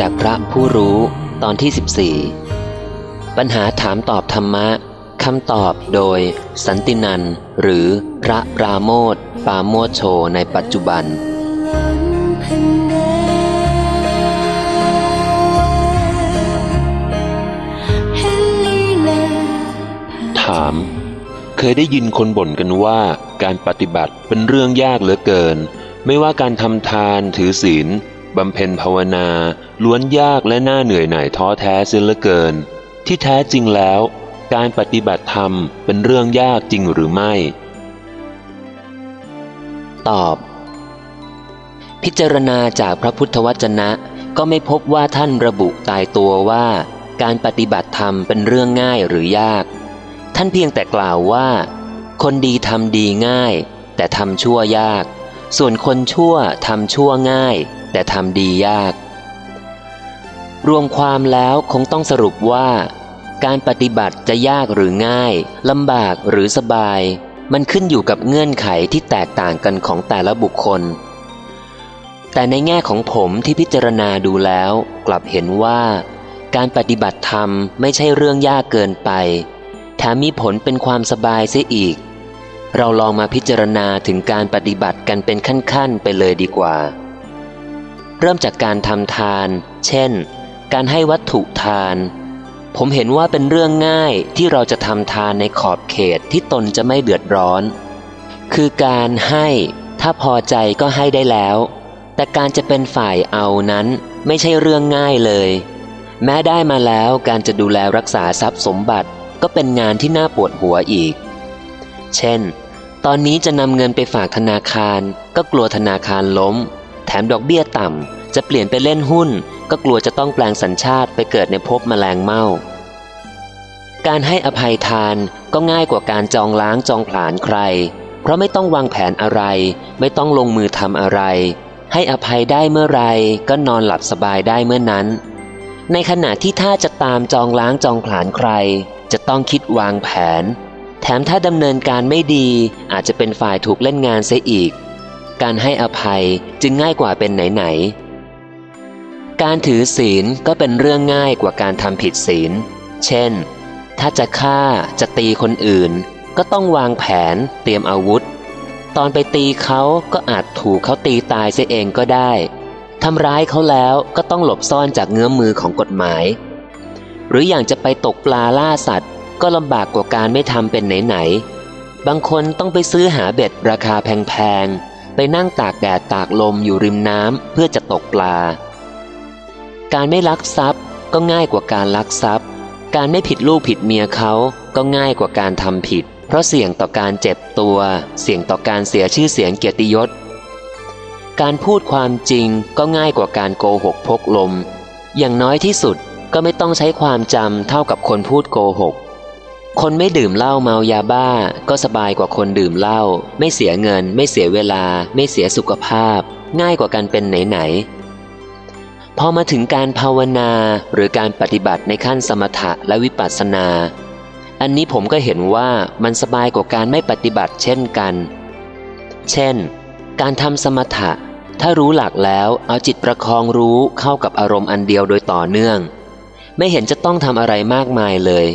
จากพระผู้รู้ตอนที่ 14 ปัญหาถามตอบธรรมะคำตอบโดยสันตินันหรือพระปราโมทปาโมโชในปัจจุบัน ถาม เคยได้ยินคนบ่นกันว่าการปฏิบัติเป็นเรื่องยากเหลือเกิน ไม่ว่าการทำทานถือศีล บำเพ็ญภาวนา ล้วนยากและน่าเหนื่อยหน่ายท้อแท้เสียเหลือเกิน ที่แท้จริงแล้ว การปฏิบัติธรรมเป็นเรื่องยากจริงหรือไม่ ตอบ พิจารณาจากพระพุทธวจนะ ก็ไม่พบว่าท่านระบุตายตัวว่า การปฏิบัติธรรมเป็นเรื่องง่ายหรือยาก ท่านเพียงแต่กล่าวว่า คนดีทำดีง่าย แต่ทำชั่วยาก ส่วนคนชั่วทำชั่วง่าย แต่ทำดียาก รวมความแล้วคงต้องสรุปว่า การปฏิบัติจะยากหรือง่ายลำบากหรือสบาย มันขึ้นอยู่กับเงื่อนไขที่แตกต่างกันของแต่ละบุคคล แต่ในแง่ของผมที่พิจารณาดูแล้ว กลับเห็นว่าการปฏิบัติธรรมไม่ใช่เรื่องยากเกินไป แถมมีผลเป็นความสบายเสียอีก เราลองมาพิจารณาถึงการปฏิบัติกันเป็นขั้น ๆ ไปเลยดีกว่า เริ่มจากการทำทาน เช่น การให้วัตถุทาน ผมเห็นว่าเป็นเรื่องง่ายที่เราจะทำทานในขอบเขตที่ตนจะไม่เดือดร้อน คือการให้ ถ้าพอใจก็ให้ได้แล้ว แต่การจะเป็นฝ่ายเอานั้นไม่ใช่เรื่องง่ายเลย แม้ได้มาแล้วการจะดูแลรักษาทรัพย์สมบัติก็เป็นงานที่น่าปวดหัวอีก เช่น ตอนนี้จะนำเงินไปฝากธนาคาร ก็กลัวธนาคารล้ม แถมดอกเบี้ยต่ำ จะเปลี่ยนไปเล่นหุ้น ก็กลัวจะต้องแปลงสัญชาติไปเกิดในภพแมลงเม่า การให้อภัยทานก็ง่ายกว่าการจองล้างจองผลาญใคร เพราะไม่ต้องวางแผนอะไร ไม่ต้องลงมือทำอะไร ให้อภัยได้เมื่อไรก็นอนหลับสบายได้เมื่อนั้น ในขณะที่ถ้าจะตามจองล้างจองผลาญใคร จะต้องคิดวางแผน แถมถ้าดำเนินการไม่ดีอาจจะเป็นฝ่ายถูกเล่นงานเสียอีกการให้อภัยจึงง่ายกว่าเป็นไหนๆ การถือศีลก็เป็นเรื่องง่ายกว่าการทำผิดศีล เช่น ถ้าจะฆ่าจะตีคนอื่น ก็ต้องวางแผนเตรียมอาวุธ ตอนไปตีเขาก็อาจถูกเขาตีตายเสียเองก็ได้ทำร้ายเขาแล้วก็ต้องหลบซ่อนจากเงื้อมมือของกฎหมาย หรืออย่างจะไปตกปลาล่าสัตว์ ก็ลำบากกว่าการไม่ทำเป็นไหนๆบางคนต้องไปซื้อหาเบ็ดราคาแพงๆไปนั่งตากแดดตากลมอยู่ริมน้ำเพื่อจะตกปลา การไม่ลักทรัพย์ก็ง่ายกว่าการลักทรัพย์ การไม่ผิดลูกผิดเมียเขาก็ง่ายกว่าการทำผิด เพราะเสี่ยงต่อการเจ็บตัว เสี่ยงต่อการเสียชื่อเสียงเกียรติยศ การพูดความจริงก็ง่ายกว่าการโกหกพกลม อย่างน้อยที่สุดก็ไม่ต้องใช้ความจำเท่ากับคนพูดโกหก คนไม่ดื่มเหล้าเมายาบ้า ก็สบายกว่าคนดื่มเหล้าไม่เสียเงิน ไม่เสียเวลา ไม่เสียสุขภาพ ง่ายกว่ากันเป็นไหนๆ พอมาถึงการภาวนาหรือการปฏิบัติในขั้นสมถะและวิปัสสนา อันนี้ผมก็เห็นว่ามันสบายกว่าการไม่ปฏิบัติเช่นกัน เช่น การทำสมถะ ถ้ารู้หลักแล้วเอาจิตประคองรู้เข้ากับอารมณ์อันเดียวโดยต่อเนื่อง ไม่เห็นจะต้องทำอะไรมากมายเลย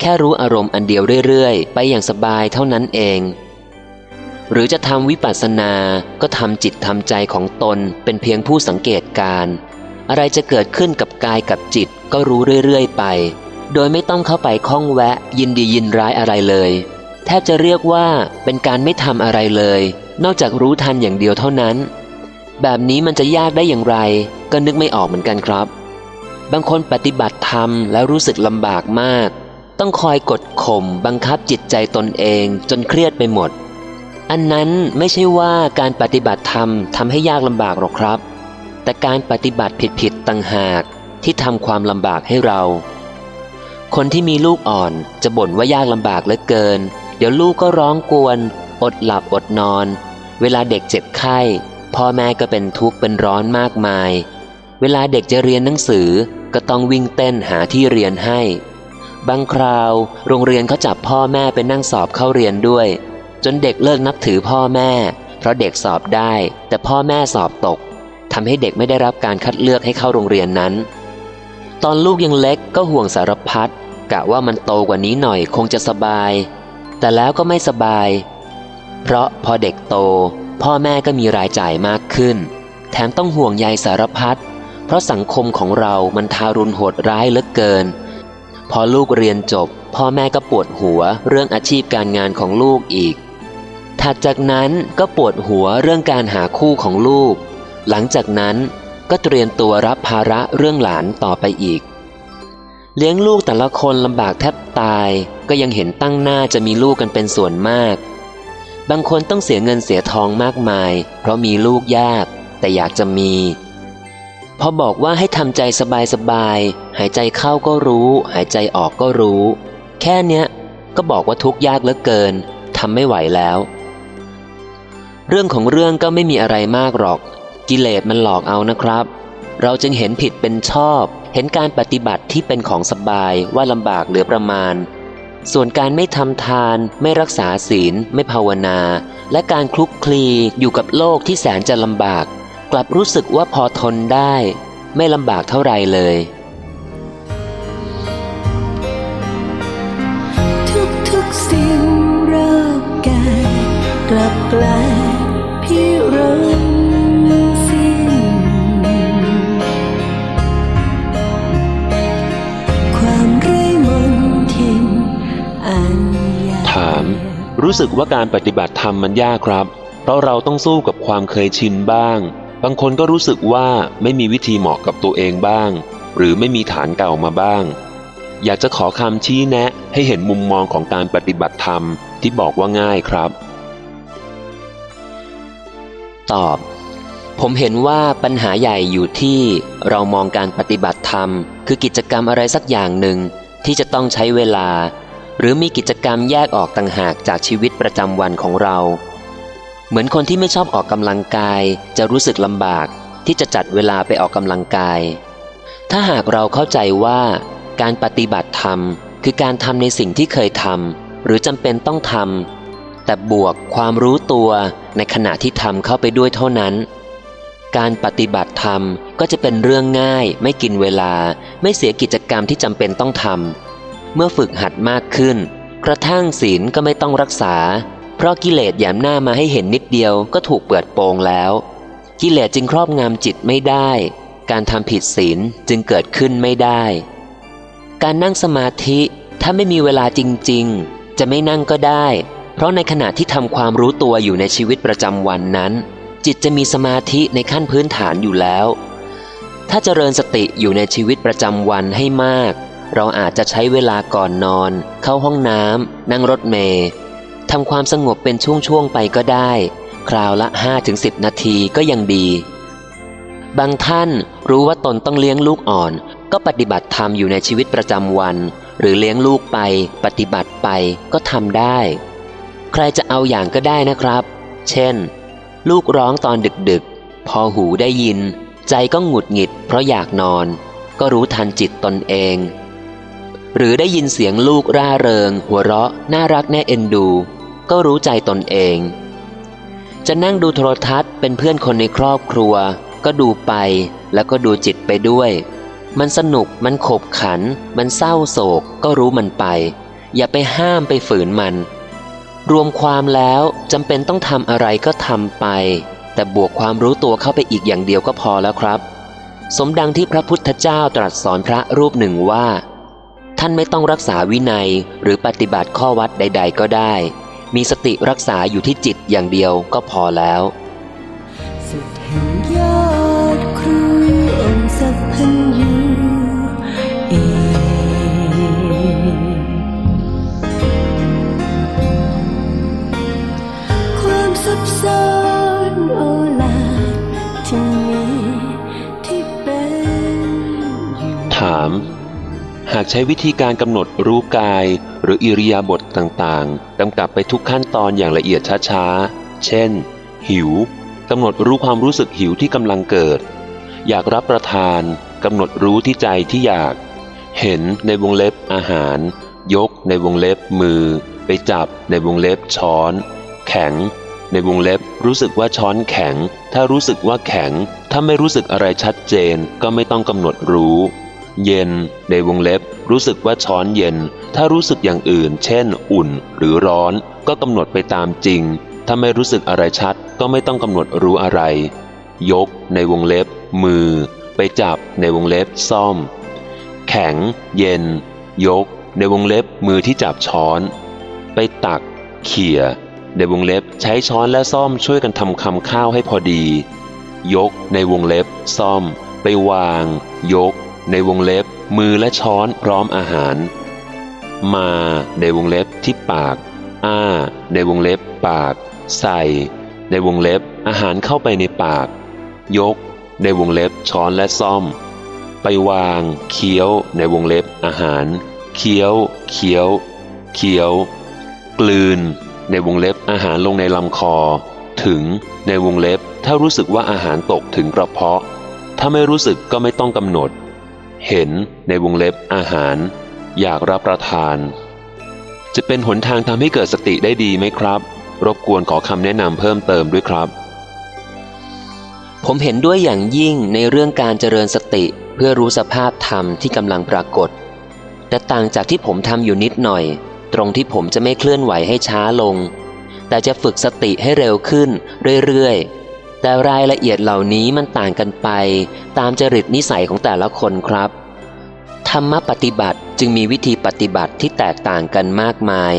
แค่รู้อารมณ์อันเดียวเรื่อยๆ ไปอย่างสบายเท่านั้นเอง หรือจะทำวิปัสสนา ก็ทำจิตทำใจของตนเป็นเพียงผู้สังเกตการ อะไรจะเกิดขึ้นกับกายกับจิตก็รู้เรื่อยๆไป โดยไม่ต้องเข้าไปคล้องแวะ ยินดียินร้ายอะไรเลย แทบจะเรียกว่าเป็นการไม่ทำอะไรเลย นอกจากรู้ทันอย่างเดียวเท่านั้น แบบนี้มันจะยากได้อย่างไร ก็นึกไม่ออกเหมือนกันครับ บางคนปฏิบัติธรรมแล้วรู้สึกลำบากมาก ต้องคอยกดข่มบังคับจิตใจตนเองจนเครียดไปหมด อันนั้นไม่ใช่ว่าการปฏิบัติธรรมทำให้ยากลำบากหรอกครับ แต่การปฏิบัติผิดๆต่างหากที่ทำความลำบากให้เรา คนที่มีลูกอ่อนจะบ่นว่ายากลำบากเหลือเกิน เดี๋ยวลูกก็ร้องกวน อดหลับอดนอน เวลาเด็กเจ็บไข้ พ่อแม่ก็เป็นทุกข์เป็นร้อนมากมาย เวลาเด็กจะเรียนหนังสือก็ต้องวิ่งเต้นหาที่เรียนให้ บางคราว โรงเรียนเขาจับพ่อแม่ไปนั่งสอบเข้าเรียนด้วย จนเด็กเลิกนับถือพ่อแม่ เพราะเด็กสอบได้ แต่พ่อแม่สอบตก ทำให้เด็กไม่ได้รับการคัดเลือกให้เข้าโรงเรียนนั้น ตอนลูกยังเล็กก็ห่วงสารพัดกะว่ามันโตกว่านี้หน่อยคงจะสบาย แต่แล้วก็ไม่สบาย เพราะพอเด็กโต พ่อแม่ก็มีรายจ่ายมากขึ้น แถมต้องห่วงใยสารพัดเพราะสังคมของเรามันทารุณโหดร้ายเหลือเกิน พอลูกเรียนจบ พ่อแม่ก็ปวดหัวเรื่องอาชีพการงานของลูกอีกถัดจากนั้นก็ปวดหัวเรื่องการหาคู่ของลูก หลังจากนั้นก็เตรียมตัวรับภาระเรื่องหลานต่อไปอีก เลี้ยงลูกแต่ละคนลำบากแทบตายก็ยังเห็นตั้งหน้าจะมีลูกกันเป็นส่วนมาก บางคนต้องเสียเงินเสียทองมากมาย เพราะมีลูกยากแต่อยากจะมี พอบอกว่าให้ทำใจสบายๆหายใจเข้าก็รู้ หายใจออกก็รู้ แค่เนี้ยก็บอกว่าทุกยากเหลือเกินทำไม่ไหวแล้ว เรื่องของเรื่องก็ไม่มีอะไรมากหรอก กิเลสมันหลอกเอานะครับ เราจึงเห็นผิดเป็นชอบ เห็นการปฏิบัติที่เป็นของสบายว่าลำบากเหลือประมาณ ส่วนการไม่ทำทาน ไม่รักษาศีล ไม่ภาวนา และการคลุกคลีอยู่กับโลกที่แสนจะลำบาก กลับรู้สึกว่าพอทนได้ ไม่ลำบากเท่าไรเลย สึกว่าการปฏิบัติธรรมมันยากครับ เพราะเราต้องสู้กับความเคยชินบ้าง บางคนก็รู้สึกว่าไม่มีวิธีเหมาะกับตัวเองบ้าง หรือไม่มีฐานเก่ามาบ้าง อยากจะขอคำชี้แนะให้เห็นมุมมองของการปฏิบัติธรรมที่บอกว่าง่ายครับ ตอบ ผมเห็นว่าปัญหาใหญ่อยู่ที่เรามองการปฏิบัติธรรม คือกิจกรรมอะไรสักอย่างหนึ่งที่จะต้องใช้เวลา หรือมีกิจกรรมแยกออกต่างหากจากชีวิตประจำวันของเรา เหมือนคนที่ไม่ชอบออกกำลังกาย จะรู้สึกลำบากที่จะจัดเวลาไปออกกำลังกาย ถ้าหากเราเข้าใจว่า การปฏิบัติธรรม คือการทำในสิ่งที่เคยทำหรือจำเป็นต้องทำแต่บวกความรู้ตัวในขณะที่ทำเข้าไปด้วยเท่านั้น การปฏิบัติธรรมก็จะเป็นเรื่องง่าย ไม่กินเวลา ไม่เสียกิจกรรมที่จำเป็นต้องทำ เมื่อฝึกหัดมากขึ้น กระทั่งศีลก็ไม่ต้องรักษา เพราะกิเลสแยมหน้ามาให้เห็นนิดเดียวก็ถูกเปิดโปงแล้ว กิเลสจึงครอบงำจิตไม่ได้ การทำผิดศีลจึงเกิดขึ้นไม่ได้ การนั่งสมาธิถ้าไม่มีเวลาจริง ๆ จะไม่นั่งก็ได้ เพราะในขณะที่ทำความรู้ตัวอยู่ในชีวิตประจำวันนั้น จิตจะมีสมาธิในขั้นพื้นฐานอยู่แล้ว ถ้าเจริญสติอยู่ในชีวิตประจำวันให้มาก เราอาจจะใช้เวลาก่อนนอน เข้าห้องน้ำนั่งรถเมล์ทำความสงบเป็นช่วงๆไปก็ได้ คราวละ 5-10 นาทีก็ยังดี บางท่านรู้ว่าตนต้องเลี้ยงลูกอ่อน ก็ปฏิบัติธรรมอยู่ในชีวิตประจำวัน หรือเลี้ยงลูกไป ปฏิบัติไปก็ทำได้ ใครจะเอาอย่างก็ได้นะครับ เช่น ลูกร้องตอนดึกๆ พอหูได้ยิน ใจก็หงุดหงิดเพราะอยากนอน ก็รู้ทันจิตตนเอง หรือได้ยินเสียงลูกร่าเริง หัวเราะ น่ารักแน่เอ็นดู ก็รู้ใจตนเอง จะนั่งดูโทรทัศน์เป็นเพื่อนคนในครอบครัว ก็ดูไปแล้วก็ดูจิตไปด้วย มันสนุกมันขบขัน มันเศร้าโศก ก็รู้มันไป อย่าไปห้ามไปฝืนมัน รวมความแล้วจำเป็นต้องทำอะไรก็ทำไป แต่บวกความรู้ตัวเข้าไปอีกอย่างเดียวก็พอแล้วครับ สมดังที่พระพุทธเจ้าตรัสสอนพระรูปหนึ่งว่า ท่านไม่ต้องรักษาวินัยหรือปฏิบัติข้อวัดใด ๆ ก็ได้ มีสติรักษาอยู่ที่จิตอย่างเดียวก็พอแล้ว สุด ช้วิธีการกำหนดรู้กาย หรืออิริยาบถต่างๆกำกับไปทุกขั้นตอนอย่างละเอียดช้าๆ เช่น หิวกำหนดรู้ความรู้สึกหิวที่กำลังเกิด อยากรับประทานกำหนดรู้ที่ใจที่อยาก เห็นในวงเล็บอาหาร ยกในวงเล็บมือ ไปจับในวงเล็บช้อน แข็ง ในในวงเล็บรู้สึกว่าช้อนแข็ง ถ้ารู้สึกว่าแข็ง ถ้าไม่รู้สึกอะไรชัดเจนก็ไม่ต้องกำหนดรู้ เย็น ในวงเล็บ รู้สึกว่าช้อนเย็น ถ้ารู้สึกอย่างอื่น เช่น อุ่น หรือร้อน ก็กำหนดไปตามจริง ถ้าไม่รู้สึกอะไรชัด ก็ไม่ต้องกำหนดรู้อะไร ยก ในวงเล็บ มือ ไปจับ ในวงเล็บ ซ่อม แข็ง เย็น ยก ในวงเล็บ มือที่จับช้อน ไปตัก เขี่ย ในวงเล็บ ใช้ช้อนและซ่อมช่วยกันทำคำข้าวให้พอดี ยก ในวงเล็บ ซ่อม ไปวาง ยก ในวงเล็บ มือและช้อนพร้อมอาหาร มา ในวงเล็บที่ปาก อ้า ในวงเล็บปาก ใส่ ในวงเล็บอาหารเข้าไปในปาก ยก ในวงเล็บช้อนและซ่อม ไปวาง เคี้ยว ในวงเล็บอาหาร เคี้ยว เคี้ยว เคี้ยว กลืน ในวงเล็บอาหารลงในลำคอ ถึง ในวงเล็บถ้ารู้สึกว่าอาหารตกถึงกระเพาะ ถ้าไม่รู้สึกก็ไม่ต้องกำหนด เห็นในวงเล็บอาหาร อยากรับประทาน จะเป็นหนทางทำให้เกิดสติได้ดีไหมครับ รบกวนขอคำแนะนำเพิ่มเติมด้วยครับ ผมเห็นด้วยอย่างยิ่งในเรื่องการเจริญสติเพื่อรู้สภาพธรรมที่กำลังปรากฏ แต่ต่างจากที่ผมทำอยู่นิดหน่อย ตรงที่ผมจะไม่เคลื่อนไหวให้ช้าลง แต่จะฝึกสติให้เร็วขึ้นเรื่อยๆ แต่รายละเอียดเหล่านี้มันต่างกันไป ตามจริตนิสัยของแต่ละคนครับ ธรรมปฏิบัติจึงมีวิธีปฏิบัติที่แตกต่างกันมากมาย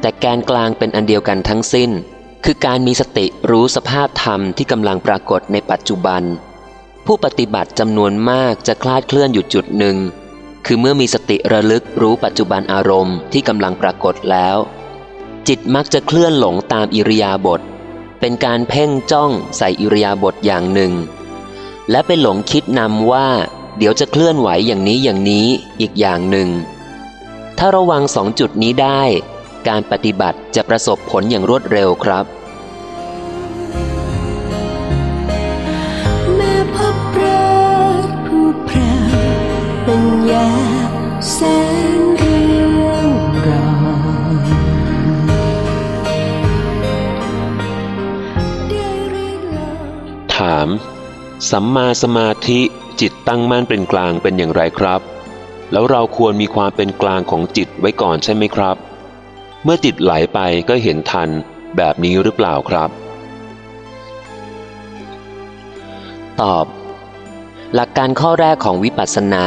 แต่แกนกลางเป็นอันเดียวกันทั้งสิ้น คือการมีสติรู้สภาพธรรมที่กำลังปรากฏในปัจจุบัน ผู้ปฏิบัติจำนวนมากจะคลาดเคลื่อนอยู่จุดหนึ่ง คือเมื่อมีสติระลึกรู้ปัจจุบันอารมณ์ที่กำลังปรากฏแล้ว จิตมักจะเคลื่อนหลงตามอิริยาบถ เป็นการเพ่งจ้องใส่อิริยาบถอย่างหนึ่ง และไปหลงคิดนำว่า เดี๋ยวจะเคลื่อนไหวอย่างนี้อย่างนี้อีกอย่างหนึ่ง ถ้าระวังสองจุดนี้ได้ การปฏิบัติจะประสบผลอย่างรวดเร็วครับ สัมมาสมาธิจิตตั้งมั่นเป็นกลางเป็นอย่างไรครับ แล้วเราควรมีความเป็นกลางของจิตไว้ก่อนใช่ไหมครับ เมื่อจิตไหลไปก็เห็นทันแบบนี้หรือเปล่าครับ ตอบ หลักการข้อแรกของวิปัสสนา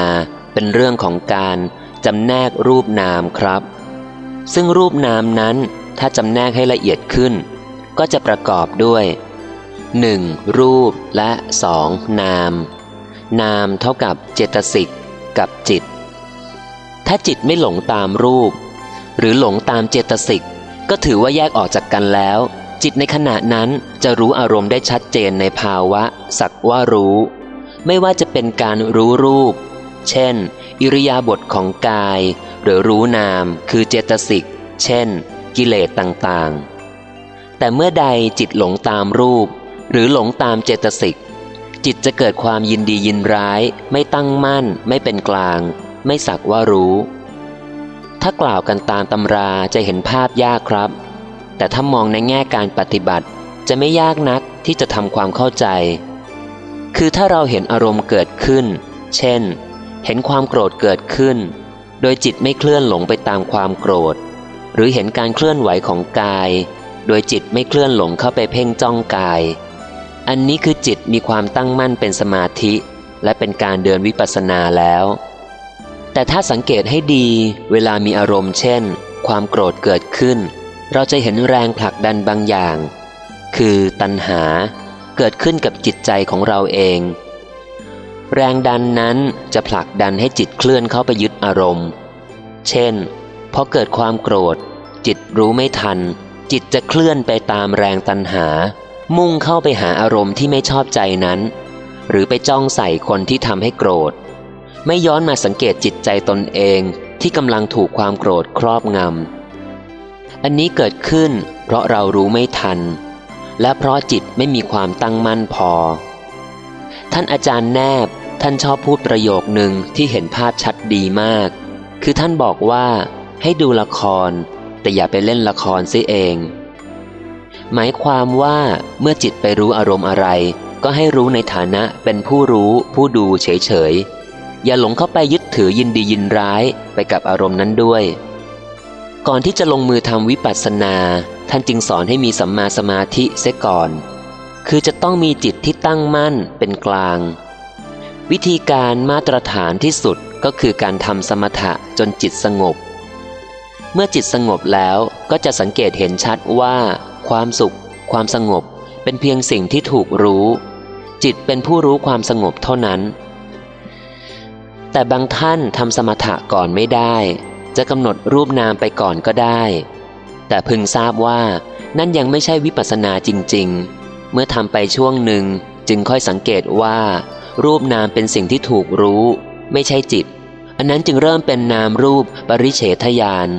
เป็นเรื่องของการจำแนกรูปนามครับ ซึ่งรูปนามนั้นถ้าจำแนกให้ละเอียดขึ้น ก็จะประกอบด้วย 1. รูปและ 2. นาม นามเท่ากับเจตสิกกับจิต ถ้าจิตไม่หลงตามรูป หรือหลงตามเจตสิกก็ถือว่าแยกออกจากกันแล้ว จิตในขณะนั้นจะรู้อารมณ์ได้ชัดเจนในภาวะ สักว่ารู้ ไม่ว่าจะเป็นการรู้รูป เช่น อิริยาบถของกาย หรือรู้นามคือเจตสิกเช่น กิเลสต่างๆ แต่เมื่อใดจิตหลงตามรูป หรือหลงตามเจตสิก จิตจะเกิดความยินดียินร้าย ไม่ตั้งมั่น ไม่เป็นกลาง ไม่สักว่ารู้ ถ้ากล่าวกันตามตำราจะเห็นภาพยากครับ แต่ถ้ามองในแง่การปฏิบัติ จะไม่ยากนักที่จะทำความเข้าใจ คือถ้าเราเห็นอารมณ์เกิดขึ้น เช่น เห็นความโกรธเกิดขึ้น โดยจิตไม่เคลื่อนหลงไปตามความโกรธ หรือเห็นการเคลื่อนไหวของกาย โดยจิตไม่เคลื่อนหลงเข้าไปเพ่งจ้องกาย อันนี้คือจิตมีความตั้งมั่นเป็นสมาธิ และเป็นการเดินวิปัสสนาแล้ว แต่ถ้าสังเกตให้ดีเวลามีอารมณ์เช่น ความโกรธเกิดขึ้น เราจะเห็นแรงผลักดันบางอย่าง คือตัณหาเกิดขึ้นกับจิตใจของเราเอง แรงดันนั้นจะผลักดันให้จิตเคลื่อนเข้าไปยึดอารมณ์ เช่นพอเกิดความโกรธ จิตรู้ไม่ทัน จิตจะเคลื่อนไปตามแรงตัณหา มุ่งเข้าไปหาอารมณ์ที่ไม่ชอบใจนั้น หรือไปจ้องใส่คนที่ทำให้โกรธ ไม่ย้อนมาสังเกตจิตใจตนเองที่กำลังถูกความโกรธครอบงำ อันนี้เกิดขึ้นเพราะเรารู้ไม่ทัน และเพราะจิตไม่มีความตั้งมั่นพอ ท่านอาจารย์แนบท่านชอบพูดประโยคหนึ่งที่เห็นภาพชัดดีมาก คือท่านบอกว่าให้ดูละคร แต่อย่าไปเล่นละครซิเอง หมายความว่าเมื่อจิตไปรู้อารมณ์อะไร ก็ให้รู้ในฐานะเป็นผู้รู้ผู้ดูเฉยๆ อย่าหลงเข้าไปยึดถือยินดียินร้ายไปกับอารมณ์นั้นด้วย ก่อนที่จะลงมือทำวิปัสสนา ท่านจึงสอนให้มีสัมมาสมาธิเสียก่อน คือจะต้องมีจิตที่ตั้งมั่นเป็นกลาง วิธีการมาตรฐานที่สุดก็คือการทำสมถะจนจิตสงบ เมื่อจิตสงบแล้วก็จะสังเกตเห็นชัดว่า ความสุข ความสงบ เป็นเพียงสิ่งที่ถูกรู้ จิตเป็นผู้รู้ความสงบเท่านั้น แต่บางท่านทำสมถะก่อนไม่ได้ จะกำหนดรูปนามไปก่อนก็ได้ แต่พึงทราบว่านั่นยังไม่ใช่วิปัสสนาจริง ๆ เมื่อทำไปช่วงหนึ่งจึงค่อยสังเกตว่า รูปนามเป็นสิ่งที่ถูกรู้ ไม่ใช่จิต อันนั้นจึงเริ่มเป็นนามรูปปริเฉทญาณ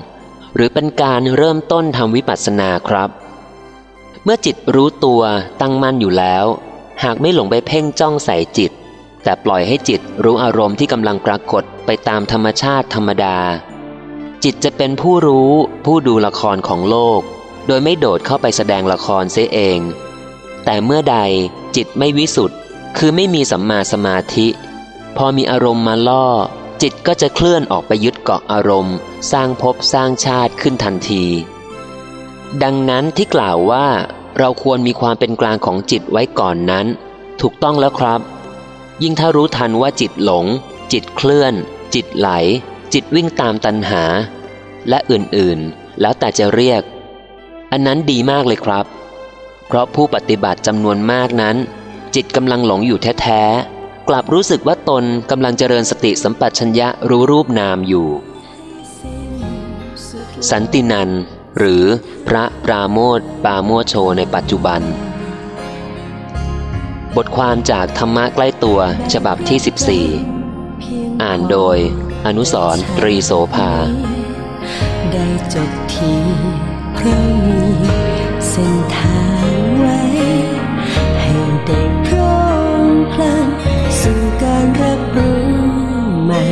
หรือเป็นการเริ่มต้นทำวิปัสสนาครับ เมื่อจิตรู้ตัวตั้งมั่นอยู่แล้ว หากไม่หลงไปเพ่งจ้องใส่จิต แต่ปล่อยให้จิตรู้อารมณ์ที่กำลังปรากฏไปตามธรรมชาติธรรมดา จิตจะเป็นผู้รู้ผู้ดูละครของโลก โดยไม่โดดเข้าไปแสดงละครเสียเอง แต่เมื่อใดจิตไม่วิสุทธ์คือไม่มีสัมมาสมาธิ พอมีอารมณ์มาล่อ จิตก็จะเคลื่อนออกไปยึดเกาะอารมณ์ สร้างภพสร้างชาติขึ้นทันที ดังนั้นที่กล่าวว่าเราควรมีความเป็นกลางของจิตไว้ก่อนนั้น ถูกต้องแล้วครับ ยิ่งถ้ารู้ทันว่าจิตหลง จิตเคลื่อน จิตไหล จิตวิ่งตามตัณหา และอื่นๆ แล้วแต่จะเรียก อันนั้นดีมากเลยครับ เพราะผู้ปฏิบัติจำนวนมากนั้น จิตกำลังหลงอยู่แท้ๆ กลับรู้สึกว่าตนกำลังเจริญสติสัมปชัญญะรู้รูปนามอยู่ สันตินันท์ หรือพระปราโมทปาโมโชในปัจจุบัน บทความจากธรรมะใกล้ตัวฉบับที่ 14 อ่านโดยอนุสรตรีโสภา ได้จบทีเพรามีเส้นทางไว้ ให้ได้พร้อมพลันสู่การรับรู้ใหม่